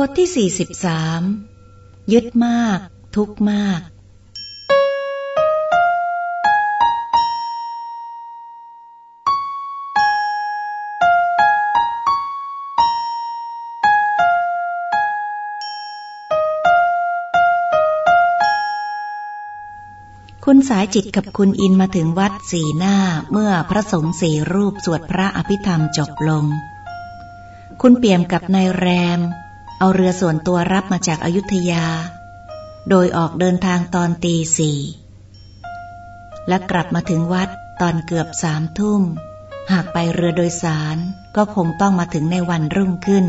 บทที่ 43 ยึดมาก ทุกมาก คุณสายจิตกับคุณอินมาถึงวัดสีหน้าเมื่อพระสงฆ์สี่รูปสวดพระอภิธรรมจบลง คุณเปี่ยมกับนายแรม เอาเรือส่วนตัวรับมาจากอายุทยา โดยออกเดินทางตอนตีสี่และกลับมาถึงวัดตอนเกือบสามทุ่ม หากไปเรือโดยสารก็คงต้องมาถึงในวันรุ่งขึ้น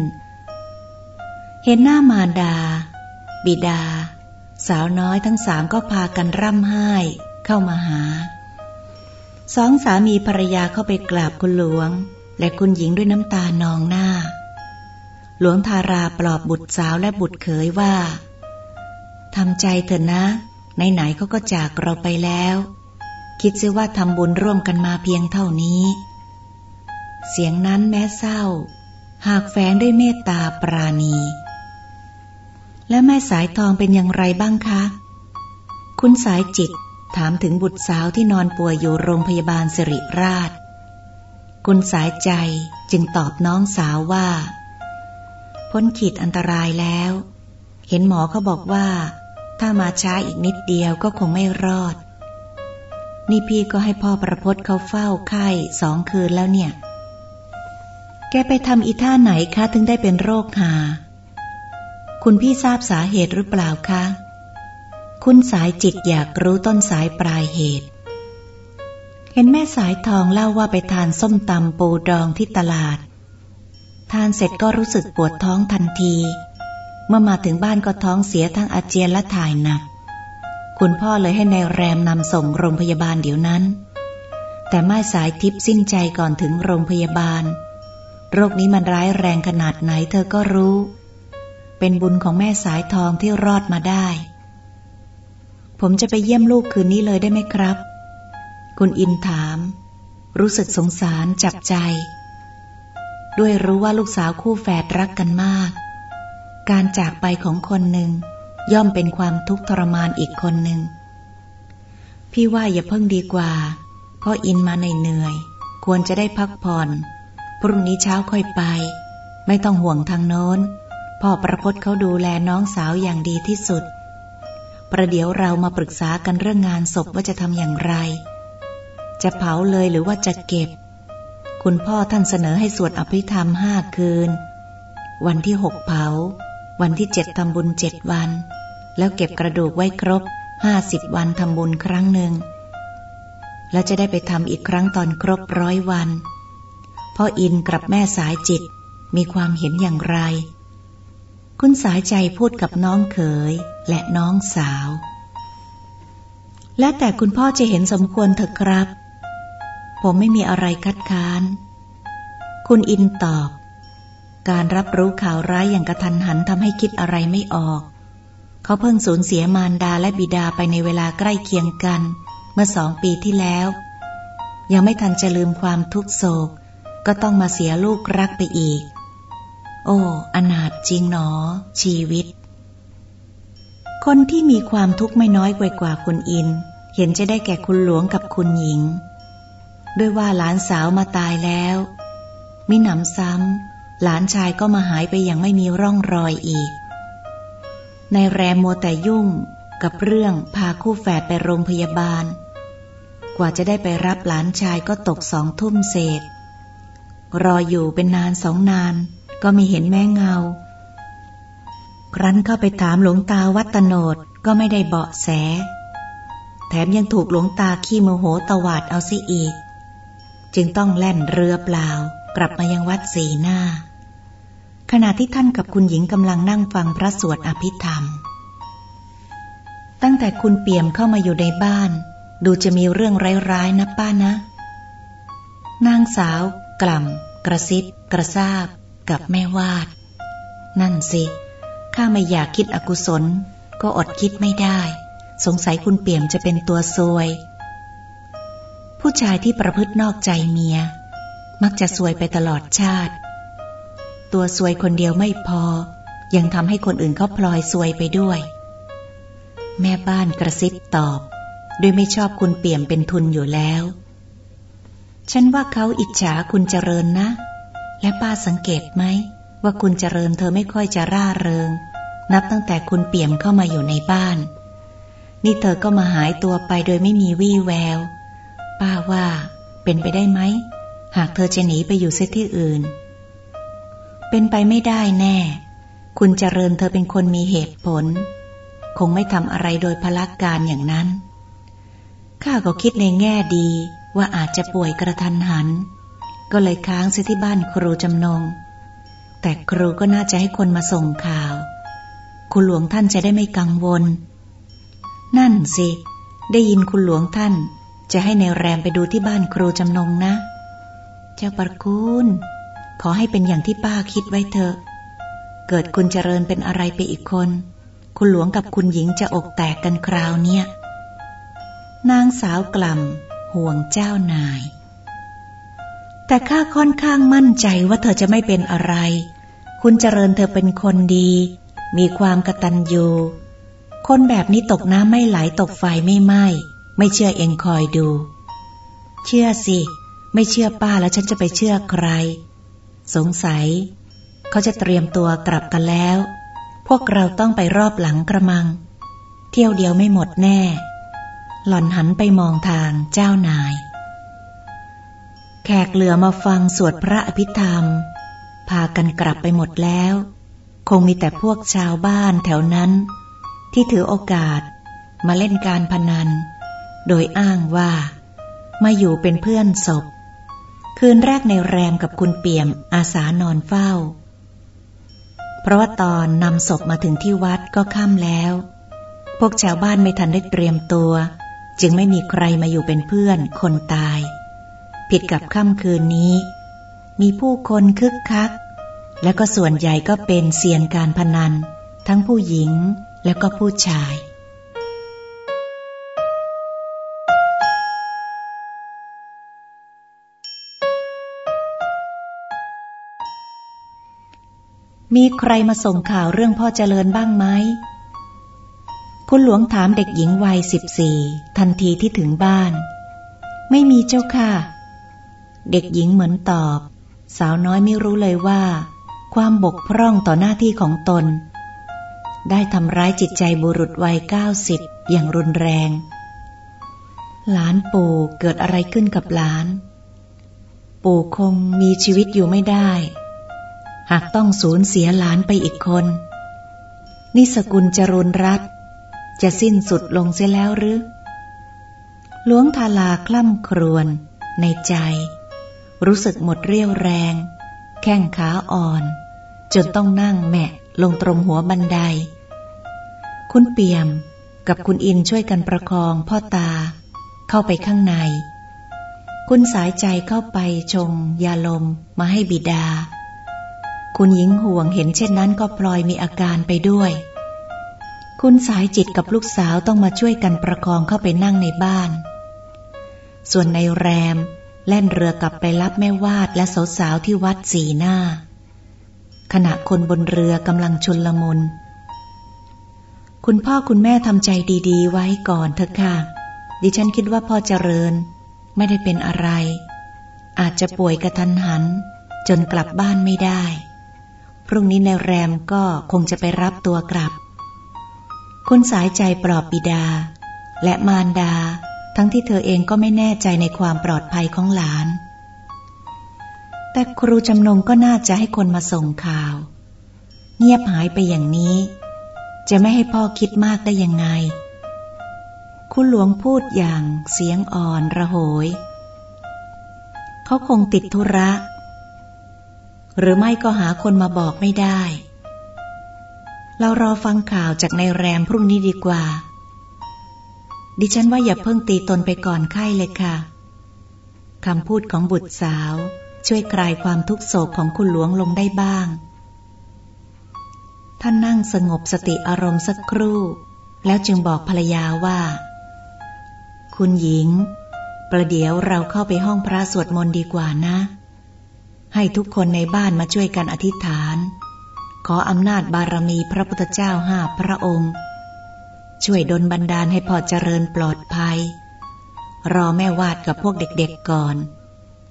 เห็นหน้ามารดา บิดา สาวน้อยทั้งสามก็พากันร่ำไห้เข้ามาหา สองสามีภรรยาเข้าไปกราบคุณหลวง และคุณหญิงด้วยน้ำตานองหน้า หลวงทาราปลอบบุตรสาวและบุตรเขยว่าทำใจเถอะนะไหนๆเขาก็จากเราไปแล้ว คิดซิว่าทำบุญร่วมกันมาเพียงเท่านี้ เสียงนั้นแม้เศร้า หากแฝงด้วยเมตตาปราณี และแม่สายทองเป็นอย่างไรบ้างคะ คุณสายจิตถามถึงบุตรสาวที่นอนป่วยอยู่โรงพยาบาลสิริราช คุณสายใจจึงตอบน้องสาวว่า พ้นขีดอันตรายแล้ว เห็นหมอเขาบอกว่า ถ้ามาช้าอีกนิดเดียวก็คงไม่รอด นี่พี่ก็ให้พ่อประพศเขาเฝ้าไข้สองคืนแล้วเนี่ย แกไปทำอีท่าไหนคะถึงได้เป็นโรคหา คุณพี่ทราบสาเหตุหรือเปล่าคะ คุณสายจิตอยากรู้ต้นสายปลายเหตุ เห็นแม่สายทองเล่าว่าไปทานส้มตำปูดองที่ตลาด ทานเสร็จก็รู้สึกปวดท้องทันที เมื่อมาถึงบ้านก็ท้องเสียทั้งอาเจียนและถ่ายหนัก คุณพ่อเลยให้ในายแรมนำส่งโรงพยาบาลเดี๋ยวนั้น แต่ไม่สายทิพย์สิ้นใจก่อนถึงโรงพยาบาล โรคนี้มันร้ายแรงขนาดไหนเธอก็รู้ เป็นบุญของแม่สายทองที่รอดมาได้ ผมจะไปเยี่ยมลูกคืนนี้เลยได้ไหมครับ คุณอินถาม รู้สึกสงสารจับใจ ด้วยรู้ว่าลูกสาวคู่แฝดรักกันมาก การจากไปของคนหนึ่งย่อมเป็นความทุกข์ทรมานอีกคนหนึ่ง พี่ว่าอย่าเพิ่งดีกว่า เพราะอินมาเหนื่อยควรจะได้พักผ่อน พรุ่งนี้เช้าค่อยไป ไม่ต้องห่วงทางโน้น พ่อประพศเขาดูแลน้องสาวอย่างดีที่สุด ประเดี๋ยวเรามาปรึกษากันเรื่องงานศพว่าจะทำอย่างไร จะเผาเลยหรือว่าจะเก็บ คุณพ่อท่านเสนอให้สวดอภิธรรมห้าคืน วันที่หกเผา วันที่เจ็ดทำบุญเจ็ดวัน แล้วเก็บกระดูกไว้ครบห้าสิบวันทำบุญครั้งหนึ่ง แล้วจะได้ไปทำอีกครั้งตอนครบร้อยวัน พ่ออินกับแม่สายจิตมีความเห็นอย่างไร คุณสายใจพูดกับน้องเขยและน้องสาว และแต่คุณพ่อจะเห็นสมควรเถอะครับ ผมไม่มีอะไรคัดค้าน คุณอินตอบ การรับรู้ข่าวร้ายอย่างกระทันหันทำให้คิดอะไรไม่ออก เขาเพิ่งสูญเสียมารดาและบิดาไปในเวลาใกล้เคียงกัน เมื่อสองปีที่แล้ว ยังไม่ทันจะลืมความทุกโศก ก็ต้องมาเสียลูกรักไปอีก โอ้ อนาถจริงหนอ ชีวิต คนที่มีความทุกข์ไม่น้อยกว่าคุณอิน เห็นจะได้แก่คุณหลวงกับคุณหญิง ด้วยว่าหลานสาวมาตายแล้วมิหนำซ้ำหลานชายก็มาหายไปอย่างไม่มีร่องรอยอีก ในแรมโมแต่ยุ่งกับเรื่องพาคู่แฝดไปโรงพยาบาล กว่าจะได้ไปรับหลานชายก็ตกสองทุ่มเศษ รออยู่เป็นนานสองนาน ก็ไม่เห็นแม่เงา ครั้นเข้าไปถามหลวงตาวัตโนดก็ไม่ได้เบาะแส แถมยังถูกหลวงตาขี้โมโหตวาดเอาซิอีก จึงต้องแล่นเรือเปล่ากลับมายังวัดสีหน้า ขณะที่ท่านกับคุณหญิงกำลังนั่งฟังพระสวดอภิธรรม ตั้งแต่คุณเปี่ยมเข้ามาอยู่ในบ้าน ดูจะมีเรื่องร้ายๆนะป้านะ นางสาว กล่ำกระซิบกระซาบ กับแม่วาด นั่นสิข้าไม่อยากคิดอกุศล ก็อดคิดไม่ได้ สงสัยคุณเปี่ยมจะเป็นตัวซวย ผู้ชายที่ประพฤตินอกใจเมีย มักจะสวยไปตลอดชาติ ตัวสวยคนเดียวไม่พอ ยังทำให้คนอื่นเขาพลอยซวยไปด้วย แม่บ้านกระซิบตอบ ด้วยไม่ชอบคุณเปี่ยมเป็นทุนอยู่แล้ว ฉันว่าเขาอิจฉาคุณเจริญนะ และป้าสังเกตไหม ว่าคุณเจริญเธอไม่ค่อยจะร่าเริง นับตั้งแต่คุณเปี่ยมเข้ามาอยู่ในบ้าน นี่เธอก็มาหายตัวไปโดยไม่มีวี่แวว ป้าว่าเป็นไปได้ไหม หากเธอจะหนีไปอยู่เสียที่อื่น เป็นไปไม่ได้แน่ คุณเจริญเธอเป็นคนมีเหตุผล คงไม่ทำอะไรโดยพลักการอย่างนั้น ข้าก็คิดในแง่ดีว่าอาจจะป่วยกระทันหัน ก็เลยค้างเสียที่บ้านครูจำนง แต่ครูก็น่าจะให้คนมาส่งข่าว คุณหลวงท่านจะได้ไม่กังวล นั่นสิ ได้ยินคุณหลวงท่าน จะให้ในวแรมไปดูที่บ้านครูจำนงนะ เจ้าประคุณขอให้เป็นอย่างที่ป้าคิดไว้เถอะ เกิดคุณเจริญเป็นอะไรไปอีกคน คุณหลวงกับคุณหญิงจะอกแตกกันคราวเนี้ยนางสาวกล่ำห่วงเจ้านาย แต่ข้าค่อนข้างมั่นใจว่าเธอจะไม่เป็นอะไร คุณเจริญเธอเป็นคนดี มีความกตัญญูคนแบบนี้ตกน้ำไม่ไหลตกไฟไม่ไหม้ ไม่เชื่อเองคอยดู เชื่อสิ ไม่เชื่อป้าแล้วฉันจะไปเชื่อใคร สงสัย เขาจะเตรียมตัวกลับกันแล้ว พวกเราต้องไปรอบหลังกระมัง เที่ยวเดียวไม่หมดแน่ หล่อนหันไปมองทางเจ้านาย แขกเหลือมาฟังสวดพระอภิธรรม พากันกลับไปหมดแล้ว คงมีแต่พวกชาวบ้านแถวนั้น ที่ถือโอกาสมาเล่นการพนัน โดยอ้างว่า มาอยู่เป็นเพื่อนศพ คืนแรกในแรมกับคุณเปี่ยมอาสานอนเฝ้า เพราะว่าตอนนำศพมาถึงที่วัดก็ค่ำแล้ว พวกชาวบ้านไม่ทันได้เตรียมตัว จึงไม่มีใครมาอยู่เป็นเพื่อนคนตาย ผิดกับค่ำคืนนี้ มีผู้คนคึกคัก และก็ส่วนใหญ่ก็เป็นเซียนการพนัน ทั้งผู้หญิงและก็ผู้ชาย มีใครมาส่งข่าวเรื่องพ่อเจริญบ้างไหม คุณหลวงถามเด็กหญิงวัยสิบสี่ทันทีที่ถึงบ้าน ไม่มีเจ้าค่ะ เด็กหญิงเหมือนตอบ สาวน้อยไม่รู้เลยว่า ความบกพร่องต่อหน้าที่ของตน ได้ทำร้ายจิตใจบุรุษวัยเก้าสิบอย่างรุนแรง หลานปู่เกิดอะไรขึ้นกับหลาน ปู่คงมีชีวิตอยู่ไม่ได้ หากต้องสูญเสียหลานไปอีกคน นิสกุลจรุนรัตจะสิ้นสุดลงเสียแล้วหรือหลวงทาลาคล่ำครวญในใจ รู้สึกหมดเรี่ยวแรง แข้งขาอ่อน จนต้องนั่งแมะลงตรงหัวบันได คุณเปียมกับคุณอินช่วยกันประคองพ่อตา เข้าไปข้างใน คุณสายใจเข้าไปชงยาลมมาให้บิดา คุณหญิงห่วงเห็นเช่นนั้นก็พลอยมีอาการไปด้วย คุณสายจิตกับลูกสาวต้องมาช่วยกันประคองเข้าไปนั่งในบ้าน ส่วนในแรมแล่นเรือกลับไปรับแม่วาดและสาวๆที่วัดสีหน้า ขณะคนบนเรือกำลังชุนละมุน คุณพ่อคุณแม่ทำใจดีๆ ไว้ก่อนเถอะค่ะ ดิฉันคิดว่าพ่อเจริญ ไม่ได้เป็นอะไร อาจจะป่วยกระทันหัน จนกลับบ้านไม่ได้ พรุ่งนี้ในแรมก็คงจะไปรับตัวกลับ คุณสายใจปลอบบิดา และมารดา ทั้งที่เธอเองก็ไม่แน่ใจในความปลอดภัยของหลาน แต่ครูจำนงก็น่าจะให้คนมาส่งข่าว เงียบหายไปอย่างนี้ จะไม่ให้พ่อคิดมากได้ยังไง คุณหลวงพูดอย่างเสียงอ่อนระโหย เขาคงติดธุระ หรือไม่ก็หาคนมาบอกไม่ได้ เรารอฟังข่าวจากในแรมพรุ่งนี้ดีกว่า ดิฉันว่าอย่าเพิ่งตีตนไปก่อนไข้เลยค่ะคำพูดของบุตรสาว ช่วยคลายความทุกโศกของคุณหลวงลงได้บ้าง ท่านนั่งสงบสติอารมณ์สักครู่ แล้วจึงบอกภรรยาว่า คุณหญิง ประเดี๋ยวเราเข้าไปห้องพระสวดมนต์ดีกว่านะ ให้ทุกคนในบ้านมาช่วยกันอธิษฐาน ขออำนาจบารมีพระพุทธเจ้าห้าพระองค์ ช่วยดลบันดาลให้พ่อเจริญปลอดภัย รอแม่วาดกับพวกเด็กๆก่อน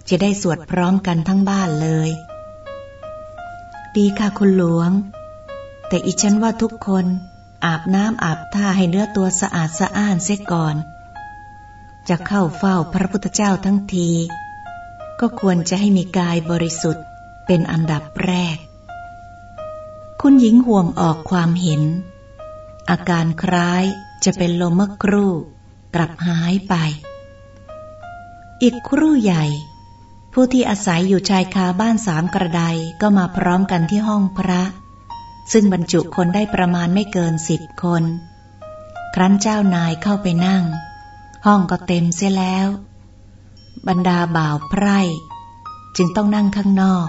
จะได้สวดพร้อมกันทั้งบ้านเลย ดีค่ะคุณหลวง แต่อีฉันว่าทุกคนอาบน้ำอาบท่าให้เนื้อตัวสะอาดสะอ้านเสียก่อน จะเข้าเฝ้าพระพุทธเจ้าทั้งที ก็ควรจะให้มีกายบริสุทธิ์เป็นอันดับแรก คุณหญิงห่วงออกความเห็น อาการคล้ายจะเป็นลมเมื่อครู่ กลับหายไป อีกครู่ใหญ่ ผู้ที่อาศัยอยู่ชายคาบ้านสามกระไดก็มาพร้อมกันที่ห้องพระ ซึ่งบรรจุคนได้ประมาณไม่เกินสิบคน ครั้นเจ้านายเข้าไปนั่ง ห้องก็เต็มเสียแล้ว บรรดาบ่าวไพร่ จึงต้องนั่งข้างนอก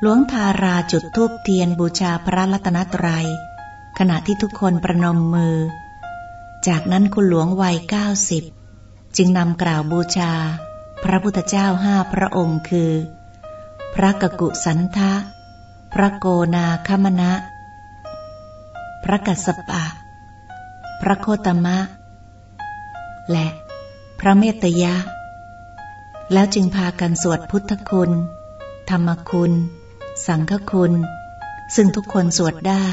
หลวงทาราจุดทูบเทียนบูชาพระรัตนตรยัย ขณะที่ทุกคนประนมมือ จากนั้นคุณหลวงวัยเก้าสิบจึงนำกล่าวบูชา พระพุทธเจ้าห้าพระองค์คือ พระกกุสันทะ พระโกนาคมณะ พระกัสสปะ พระโคตมะ และพระเมตยะ แล้วจึงพากันสวดพุทธคุณ ธรรมคุณ สังฆคุณ ซึ่งทุกคนสวดได้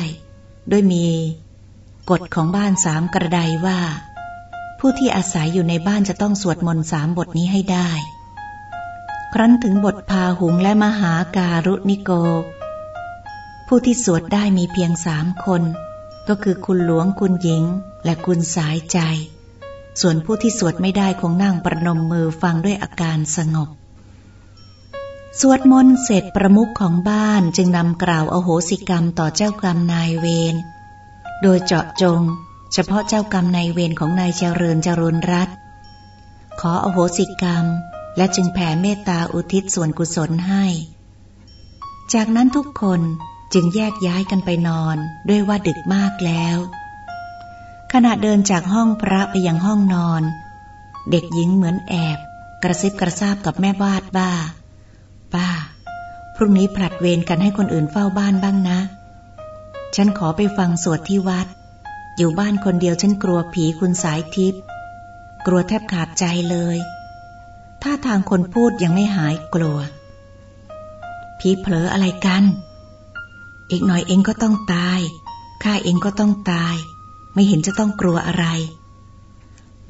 ด้วยมี กฎของบ้านสามกระไดว่า ผู้ที่อาศัยอยู่ในบ้านจะต้องสวดมนต์สามบทนี้ให้ได้ ครั้นถึงบทพาหุงและมหาการุณิโก ผู้ที่สวดได้มีเพียงสามคน ก็คือคุณหลวงคุณหญิงและคุณสายใจ ส่วนผู้ที่สวดไม่ได้คงนั่งประนมมือฟังด้วยอาการสงบ สวดมนต์เสร็จประมุขของบ้านจึงนำกล่าวอโหสิกรรมต่อเจ้ากรรมนายเวร โดยเจาะจง เฉพาะเจ้ากรรมนายเวรของนายเจริญจรุนรัตขออโหสิกรรม และจึงแผ่เมตตาอุทิศส่วนกุศลให้ จากนั้นทุกคนจึงแยกย้ายกันไปนอนด้วยว่าดึกมากแล้ว ขณะเดินจากห้องพระไปยังห้องนอน เด็กหญิงเหมือนแอบ กระซิบกระซาบกับแม่บาดบ้า ป้า พรุ่งนี้ผลัดเวรกันให้คนอื่นเฝ้าบ้านบ้างนะ ฉันขอไปฟังสวดที่วัด อยู่บ้านคนเดียวฉันกลัวผีคุณสายทิพย์กลัวแทบขาดใจเลยถ้าทางคนพูดยังไม่หายกลัว ผีเผลออะไรกัน อีกหน่อยเองก็ต้องตาย ข้าเองก็ต้องตาย ไม่เห็นจะต้องกลัวอะไร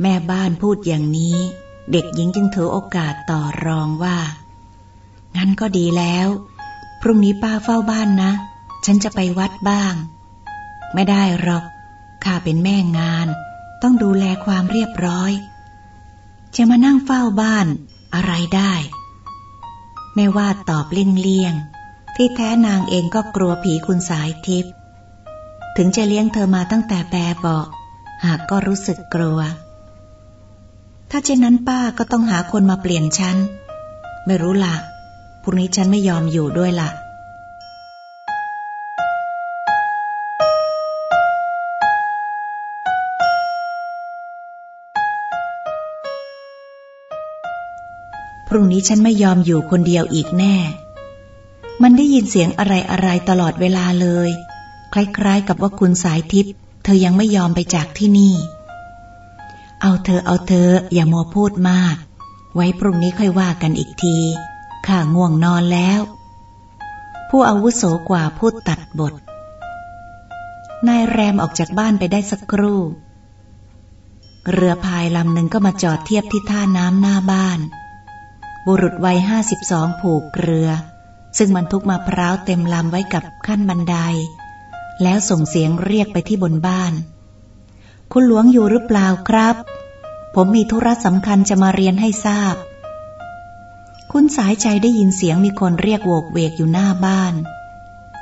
แม่บ้านพูดอย่างนี้ เด็กหญิงจึงถือโอกาสต่อรองว่า งั้นก็ดีแล้ว พรุ่งนี้ป้าเฝ้าบ้านนะ ฉันจะไปวัดบ้าง ไม่ได้หรอก ข้าเป็นแม่งาน ต้องดูแลความเรียบร้อย จะมานั่งเฝ้าบ้านอะไรได้แม่วาดตอบเลี่ยงเลี่ยงที่แท้นางเองก็กลัวผีคุณสายทิพย์ ถึงจะเลี้ยงเธอมาตั้งแต่แปบเบาหากก็รู้สึกกลัว ถ้าเช่นนั้นป้าก็ต้องหาคนมาเปลี่ยนฉัน ไม่รู้ละพรุ่งนี้ฉันไม่ยอมอยู่ด้วยละ่ะพรุ่งนี้ฉันไม่ยอมอยู่คนเดียวอีกแน่ มันได้ยินเสียงอะไรอะไรตลอดเวลาเลย คล้ายๆ กับว่าคุณสายทิพย์เธอยังไม่ยอมไปจากที่นี่ เอาเธอเอาเธออย่ามัวพูดมาก ไว้พรุ่งนี้ค่อยว่ากันอีกทีข้าง่วงนอนแล้ว ผู้อาวุโสกว่าพูดตัดบท นายแรมออกจากบ้านไปได้สักครู่ เรือพายลำหนึ่งก็มาจอดเทียบที่ท่าน้ำหน้าบ้าน บุรุษวัยห้าสิบสองผูกเรือ ซึ่งบรรทุกมาพร้าวเต็มลำไว้กับขั้นบันได แล้วส่งเสียงเรียกไปที่บนบ้าน คุณหลวงอยู่หรือเปล่าครับ ผมมีธุระสำคัญจะมาเรียนให้ทราบ คุณสายใจได้ยินเสียงมีคนเรียกโวกเวกอยู่หน้าบ้าน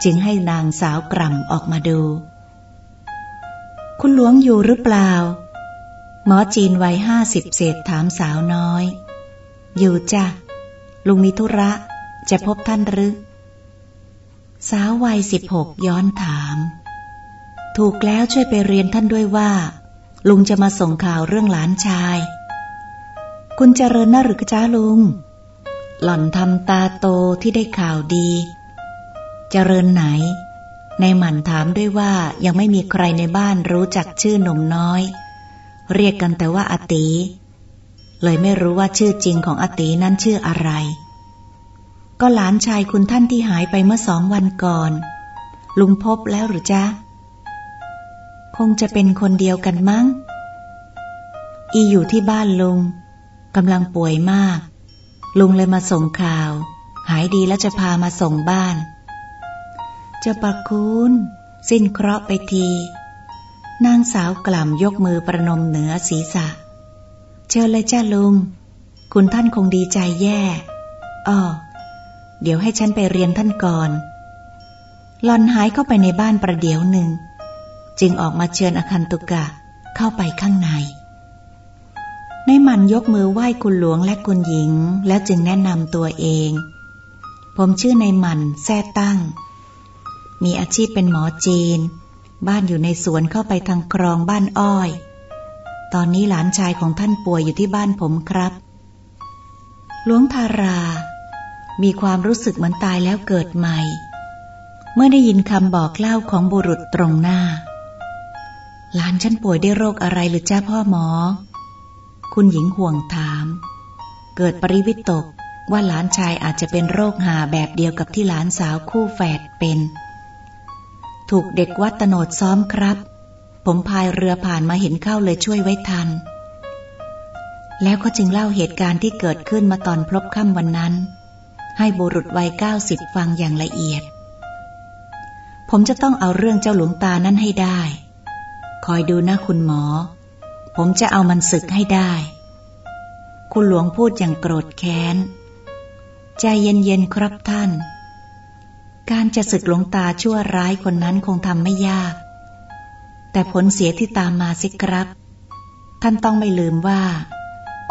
จึงให้นางสาวกล่ำออกมาดู คุณหลวงอยู่หรือเปล่า หมอจีนวัยห้าสิบเศษถามสาวน้อย อยู่จ้ะลุงมีธุระจะพบท่านหรือ สาววัยสิบหกย้อนถาม ถูกแล้วช่วยไปเรียนท่านด้วยว่า ลุงจะมาส่งข่าวเรื่องหลานชาย คุณเจริญน่าหรือจ้าลุง หล่อนทำตาโตที่ได้ข่าวดี เจริญไหน ในหมันถามด้วยว่ายังไม่มีใครในบ้านรู้จักชื่อหนุ่มน้อย เรียกกันแต่ว่าอาตีเลยไม่รู้ว่าชื่อจริงของอาตีนั้นชื่ออะไร ก็หลานชายคุณท่านที่หายไปเมื่อสองวันก่อน ลุงพบแล้วหรือจ๊ะ คงจะเป็นคนเดียวกันมั้ง อีอยู่ที่บ้านลุงกำลังป่วยมาก ลุงเลยมาส่งข่าว หายดีแล้วจะพามาส่งบ้านจะประคุณสิ้นเคราะห์ไปที นางสาวกล่ำยกมือประนมเหนือศีรษะ เชิญเลยจ้าลุง คุณท่านคงดีใจแย่ อ้อ เดี๋ยวให้ฉันไปเรียนท่านก่อนหลอนหายเข้าไปในบ้านประเดี๋ยวหนึ่ง จึงออกมาเชิญอคันตุกะเข้าไปข้างใน ในมันยกมือไหว้คุณหลวงและคุณหญิง แล้วจึงแนะนำตัวเอง ผมชื่อในมันแท้ตั้ง มีอาชีพเป็นหมอจีน บ้านอยู่ในสวนเข้าไปทางคลองบ้านอ้อย ตอนนี้หลานชายของท่านป่วยอยู่ที่บ้านผมครับ หลวงทารา มีความรู้สึกเหมือนตายแล้วเกิดใหม่ เมื่อได้ยินคำบอกเล่าของบุรุษตรงหน้า หลานฉันป่วยได้โรคอะไรหรือจ้าพ่อหมอ คุณหญิงห่วงถาม เกิดปริวิตกว่าหลานชายอาจจะเป็นโรคหาแบบเดียวกับที่หลานสาวคู่แฝดเป็น ถูกเด็กวัดตโนดซ้อมครับ ผมพายเรือผ่านมาเห็นเข้าเลยช่วยไว้ทัน แล้วก็จึงเล่าเหตุการณ์ที่เกิดขึ้นมาตอนพลบค่ำวันนั้น ให้บุรุษวัยเก้าสิบฟังอย่างละเอียด ผมจะต้องเอาเรื่องเจ้าหลวงตานั้นให้ได้ คอยดูนะคุณหมอ ผมจะเอามันศึกให้ได้ คุณหลวงพูดอย่างโกรธแค้น ใจเย็นๆครับท่าน การจะศึกหลวงตาชั่วร้ายคนนั้นคงทำไม่ยาก แต่ผลเสียที่ตามมาสิครับ ท่านต้องไม่ลืมว่า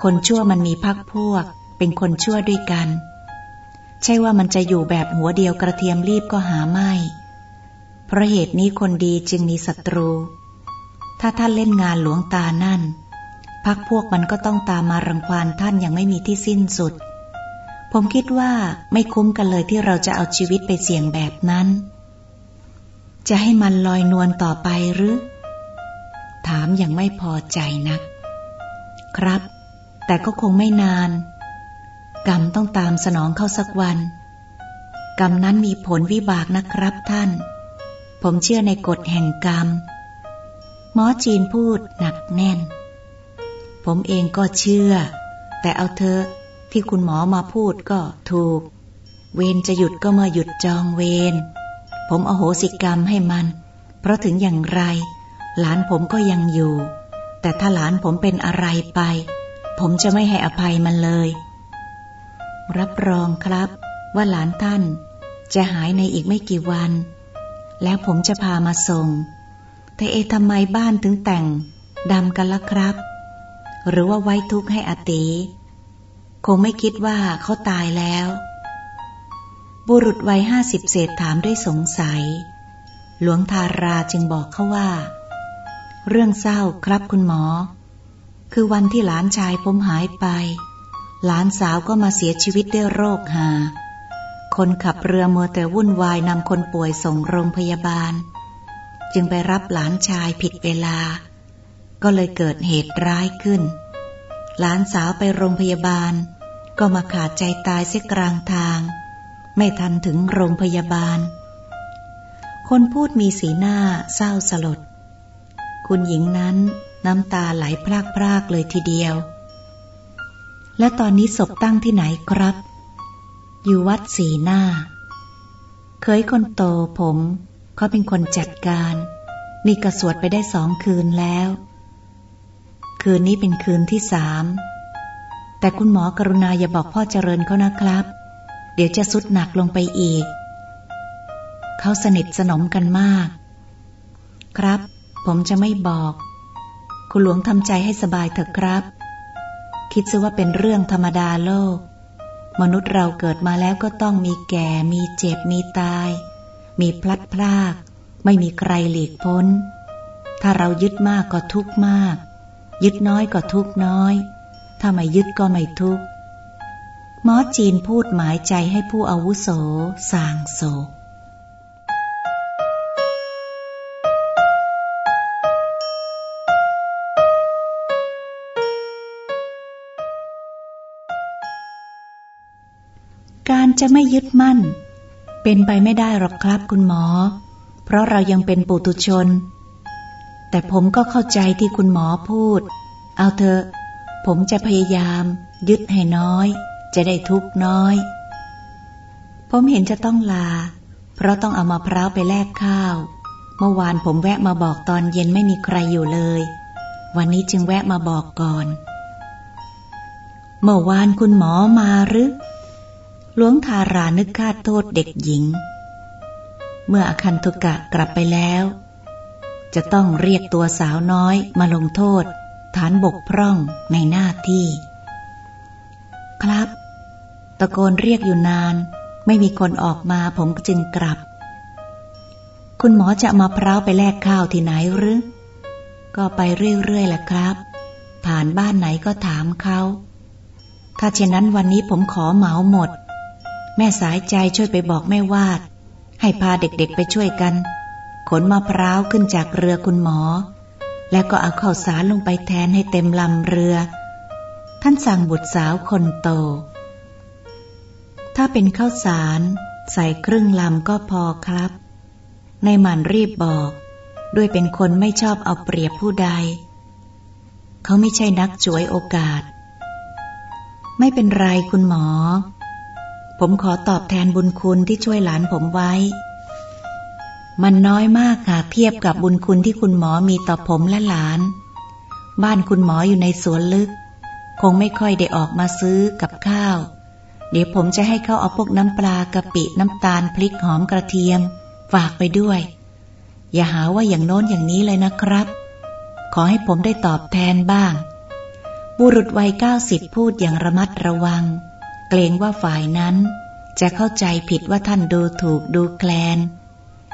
คนชั่วมันมีพักพวกเป็นคนชั่วด้วยกัน ใช่ว่ามันจะอยู่แบบหัวเดียวกระเทียมรีบก็หาไม่ เพราะเหตุนี้คนดีจึงมีศัตรู ถ้าท่านเล่นงานหลวงตานั่น พักพวกมันก็ต้องตามมารังควานท่านยังไม่มีที่สิ้นสุด ผมคิดว่าไม่คุ้มกันเลยที่เราจะเอาชีวิตไปเสี่ยงแบบนั้น จะให้มันลอยนวลต่อไปหรือ ถามอย่างไม่พอใจนัก ครับ แต่ก็คงไม่นาน กรรมต้องตามสนองเข้าสักวัน กรรมนั้นมีผลวิบากนะครับท่าน ผมเชื่อในกฎแห่งกรรม หมอจีนพูดหนักแน่น ผมเองก็เชื่อ แต่เอาเธอที่คุณหมอมาพูดก็ถูก เวรจะหยุดก็เมื่อหยุดจองเวร ผมอโหสิกรรมให้มัน เพราะถึงอย่างไร หลานผมก็ยังอยู่ แต่ถ้าหลานผมเป็นอะไรไป ผมจะไม่ให้อภัยมันเลย รับรองครับ ว่าหลานท่านจะหายในอีกไม่กี่วัน แล้วผมจะพามาส่ง แต่เอทำไมบ้านถึงแต่งดำกันละครับ หรือว่าไว้ทุกข์ให้อติ คงไม่คิดว่าเขาตายแล้ว บุรุษวัยห้าสิบเศษถามด้วยสงสัย หลวงทาราจึงบอกเขาว่า เรื่องเศร้าครับคุณหมอ คือวันที่หลานชายผมหายไป หลานสาวก็มาเสียชีวิตด้วยโรคหา คนขับเรือมัวแต่วุ่นวายนำคนป่วยส่งโรงพยาบาล จึงไปรับหลานชายผิดเวลา ก็เลยเกิดเหตุร้ายขึ้น หลานสาวไปโรงพยาบาล ก็มาขาดใจตายเสียกลางทาง ไม่ทันถึงโรงพยาบาล คนพูดมีสีหน้าเศร้าสลด คุณหญิงนั้นน้ำตาไหลพรากพรากเลยทีเดียว และตอนนี้ศพตั้งที่ไหนครับ อยู่วัดสีหน้า เคยคนโตผม เขาเป็นคนจัดการมีกระสวดไปได้สองคืนแล้ว คืนนี้เป็นคืนที่สามแต่คุณหมอกรุณาอย่าบอกพ่อเจริญเขานะครับ เดี๋ยวจะสุดหนักลงไปอีก เขาสนิทสนมกันมาก ครับ ผมจะไม่บอก คุณหลวงทำใจให้สบายเถอะครับ คิดซะว่าเป็นเรื่องธรรมดาโลก มนุษย์เราเกิดมาแล้วก็ต้องมีแก่ มีเจ็บ มีตาย มีพลัดพราก ไม่มีใครหลีกพ้น ถ้าเรายึดมากก็ทุกมาก ยึดน้อยก็ทุกน้อย ถ้าไม่ยึดก็ไม่ทุกหมอจีนพูดหมายใจให้ผู้อาวุโสสางโศก การจะไม่ยึดมั่น เป็นไปไม่ได้หรอกครับคุณหมอ เพราะเรายังเป็นปุตุชน แต่ผมก็เข้าใจที่คุณหมอพูด เอาเถอะ ผมจะพยายาม ยึดให้น้อย จะได้ทุกน้อย ผมเห็นจะต้องลา เพราะต้องเอามาพร้าวไปแลกข้าว เมื่อวานผมแวะมาบอกตอนเย็นไม่มีใครอยู่เลย วันนี้จึงแวะมาบอกก่อน เมื่อวานคุณหมอมาหรือ หลวงทารานึกคาดโทษเด็กหญิง เมื่ออคันตุกะกลับไปแล้ว จะต้องเรียกตัวสาวน้อยมาลงโทษ ฐานบกพร่องในหน้าที่ ครับ ตะโกนเรียกอยู่นาน ไม่มีคนออกมาผมจึงกลับ คุณหมอจะมาพร้าวไปแลกข้าวที่ไหนหรือ ก็ไปเรื่อยๆแหละครับ ผ่านบ้านไหนก็ถามเขาถ้าเช่นนั้นวันนี้ผมขอเหมาหมด แม่สายใจช่วยไปบอกแม่วาด ให้พาเด็กๆไปช่วยกัน ขนมะพร้าวขึ้นจากเรือคุณหมอ แล้วก็เอาข้าวสารลงไปแทนให้เต็มลำเรือ ท่านสั่งบุตรสาวคนโต ถ้าเป็นข้าวสารใส่ครึ่งลำก็พอครับ ในหมันรีบบอก ด้วยเป็นคนไม่ชอบเอาเปรียบผู้ใด เขาไม่ใช่นักจวยโอกาส ไม่เป็นไรคุณหมอ ผมขอตอบแทนบุญคุณที่ช่วยหลานผมไว้ มันน้อยมากหากเทียบกับบุญคุณที่คุณหมอมีต่อผมและหลาน บ้านคุณหมออยู่ในสวนลึก คงไม่ค่อยได้ออกมาซื้อกับข้าว เดี๋ยวผมจะให้เขาเอาพวกน้ำปลากะปิน้ำตาลพริกหอมกระเทียม ฝากไปด้วย อย่าหาว่าอย่างโน้นอย่างนี้เลยนะครับ ขอให้ผมได้ตอบแทนบ้าง บุรุษวัยเก้าสิบพูดอย่างระมัดระวัง เกรงว่าฝ่ายนั้น จะเข้าใจผิดว่าท่านดูถูกดูแคลน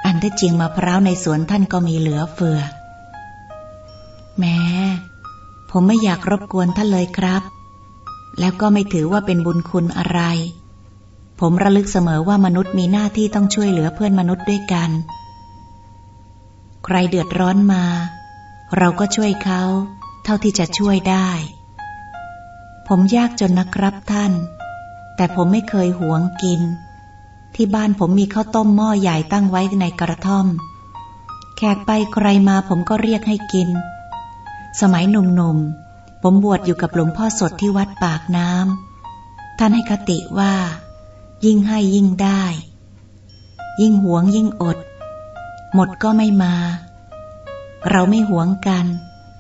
อันที่จริงมะพร้าวในสวนท่านก็มีเหลือเฟือ แม้ผมไม่อยากรบกวนท่านเลยครับ แล้วก็ไม่ถือว่าเป็นบุญคุณอะไร ผมระลึกเสมอว่ามนุษย์มีหน้าที่ต้องช่วยเหลือเพื่อนมนุษย์ด้วยกัน ใครเดือดร้อนมา เราก็ช่วยเขาเท่าที่จะช่วยได้ ผมยากจนนะครับท่าน แต่ผมไม่เคยหวงกิน ที่บ้านผมมีข้าวต้มหม้อใหญ่ตั้งไว้ในกระท่อม แขกไปใครมาผมก็เรียกให้กิน สมัยหนุ่มๆ ผมบวชอยู่กับหลวงพ่อสดที่วัดปากน้ำ ท่านให้คติว่า ยิ่งให้ยิ่งได้ ยิ่งหวงยิ่งอด หมดก็ไม่มา เราไม่หวงกัน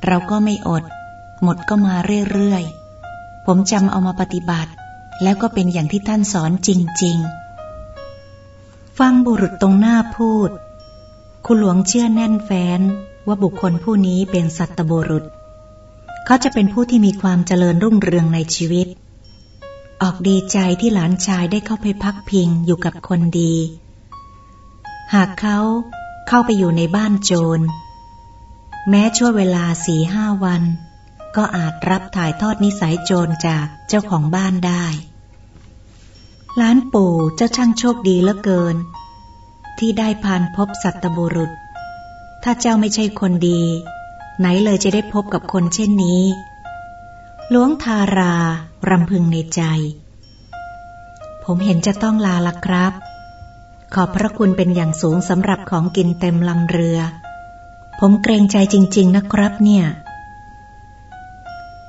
เราก็ไม่อด หมดก็มาเรื่อยๆ ผมจำเอามาปฏิบัติ แล้วก็เป็นอย่างที่ท่านสอนจริง ๆ ฟังบุรุษตรงหน้าพูด คุณหลวงเชื่อแน่นแฟ้นว่าบุคคลผู้นี้เป็นสัตบุรุษ เขาจะเป็นผู้ที่มีความเจริญรุ่งเรืองในชีวิต ออกดีใจที่หลานชายได้เข้าไปพักพิงอยู่กับคนดี หากเขาเข้าไปอยู่ในบ้านโจร แม้ช่วเวลาสี่ห้าวัน ก็อาจรับถ่ายทอดนิสัยโจรจากเจ้าของบ้านได้ ล้านปู่เจ้าช่างโชคดีเหลือเกิน ที่ได้พานพบสัตบุรุษ ถ้าเจ้าไม่ใช่คนดี ไหนเลยจะได้พบกับคนเช่นนี้หลวงทารารำพึงในใจ ผมเห็นจะต้องลาละครับ ขอบพระคุณเป็นอย่างสูงสำหรับของกินเต็มลำเรือ ผมเกรงใจจริง ๆ นะครับเนี่ย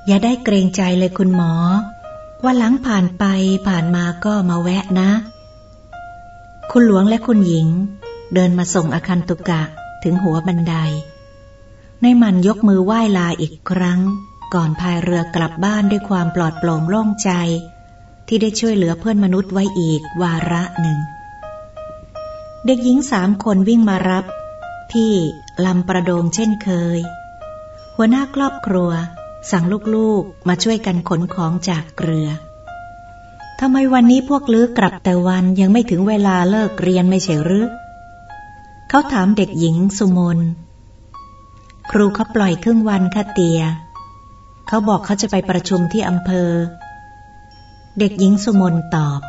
อย่าได้เกรงใจเลยคุณหมอ ว่าหลังผ่านไปผ่านมาก็มาแวะนะ คุณหลวงและคุณหญิง เดินมาส่งอาคันตุกะถึงหัวบันได ในมันยกมือไหว้ลาอีกครั้ง ก่อนพายเรือกลับบ้านด้วยความปลอดโปร่งโล่งใจ ที่ได้ช่วยเหลือเพื่อนมนุษย์ไว้อีกวาระหนึ่ง เด็กหญิงสามคนวิ่งมารับ ที่ลำประโดงเช่นเคย หัวหน้าครอบครัว สั่งลูกๆมาช่วยกันขนของจากเรือทำไมวันนี้พวกลือกลับแต่วันยังไม่ถึงเวลาเลิกเรียนไม่ใช่หรือเขาถามเด็กหญิงสุมน ครูเขาปล่อยครึ่งวันค่ะเตีย เขาบอกเขาจะไปประชุมที่อำเภอ เด็กหญิงสุมนตอบ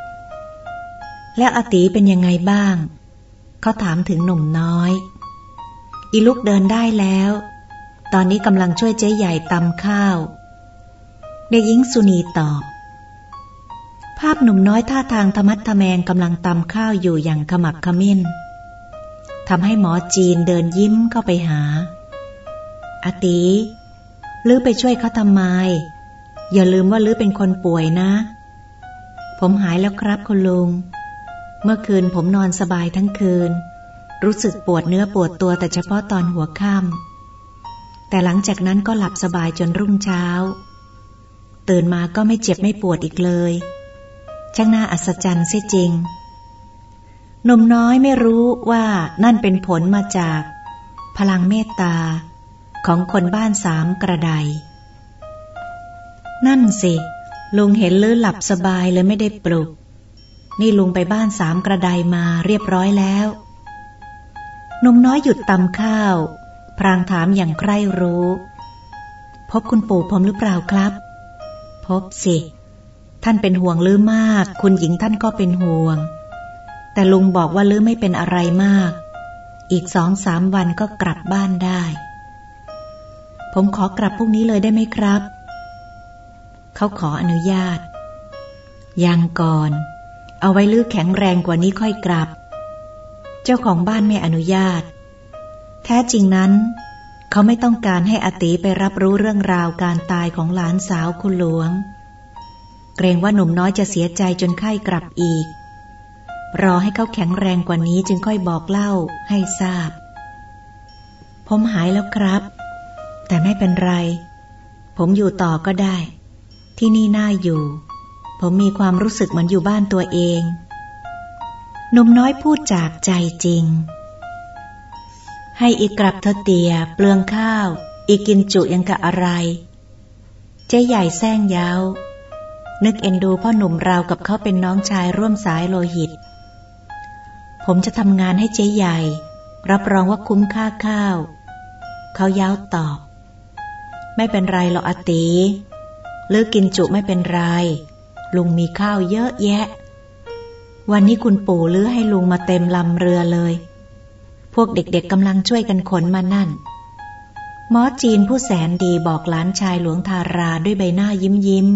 แล้วอตีเป็นยังไงบ้าง เขาถามถึงหนุ่มน้อย อีลูกเดินได้แล้ว ตอนนี้กำลังช่วยเจ๊ใหญ่ตำข้าว เด็กหญิงสุนีตอบ ภาพหนุ่มน้อยท่าทางธรรมัดทะแมงกำลังตำข้าวอยู่อย่างขมักขมิ้นทำให้หมอจีนเดินยิ้มเข้าไปหาอาตีลือไปช่วยเขาทำไม อย่าลืมว่าลือเป็นคนป่วยนะ ผมหายแล้วครับคุณลุง เมื่อคืนผมนอนสบายทั้งคืน รู้สึกปวดเนื้อปวดตัวแต่เฉพาะตอนหัวค่ำ แต่หลังจากนั้นก็หลับสบายจนรุ่งเช้า ตื่นมาก็ไม่เจ็บไม่ปวดอีกเลย ช่างน่าอัศจรรย์เสียจริงนมน้อยไม่รู้ว่านั่นเป็นผลมาจาก พลังเมตตา ของคนบ้านสามกระได นั่นสิ ลุงเห็นลือหลับสบายเลยไม่ได้ปลุก นี่ลุงไปบ้านสามกระไดมาเรียบร้อยแล้วนมน้อยหยุดตำข้าว พรางถามอย่างใคร่รู้ พบคุณปู่ผมหรือเปล่าครับ พบสิ ท่านเป็นห่วงลื้อมาก คุณหญิงท่านก็เป็นห่วง แต่ลุงบอกว่าลื้อไม่เป็นอะไรมาก อีกสองสามวันก็กลับบ้านได้ ผมขอกลับพรุ่งนี้เลยได้ไหมครับ เขาขออนุญาต ยังก่อน เอาไว้ลื้อแข็งแรงกว่านี้ค่อยกลับ เจ้าของบ้านไม่อนุญาต แท้จริงนั้น เขาไม่ต้องการให้อติไปรับรู้เรื่องราวการตายของหลานสาวคุณหลวง เกรงว่าหนุ่มน้อยจะเสียใจจนไข้กลับอีก รอให้เขาแข็งแรงกว่านี้จึงค่อยบอกเล่าให้ทราบ ผมหายแล้วครับ แต่ไม่เป็นไร ผมอยู่ต่อก็ได้ ที่นี่น่าอยู่ ผมมีความรู้สึกเหมือนอยู่บ้านตัวเองหนุ่มน้อยพูดจากใจจริง ให้อีกกลับเธอเตียเปลืองข้าว อีกกินจุยังกะอะไร เจ๊ใหญ่แซงยาว นึกเอ็นดูพ่อหนุ่มราวกับเขาเป็นน้องชายร่วมสายโลหิต ผมจะทำงานให้เจ๊ใหญ่ รับรองว่าคุ้มค่าข้าว เขาย้าวตอบ ไม่เป็นไรหรอกอติเลิกกินจุไม่เป็นไร ลุงมีข้าวเยอะแยะ วันนี้คุณปู่เลือให้ลุงมาเต็มลำเรือเลย พวกเด็กๆกำลังช่วยกันขนมานั่น หมอจีนผู้แสนดีบอกหลานชายหลวงทาราด้วยใบหน้ายิ้มยิ้ม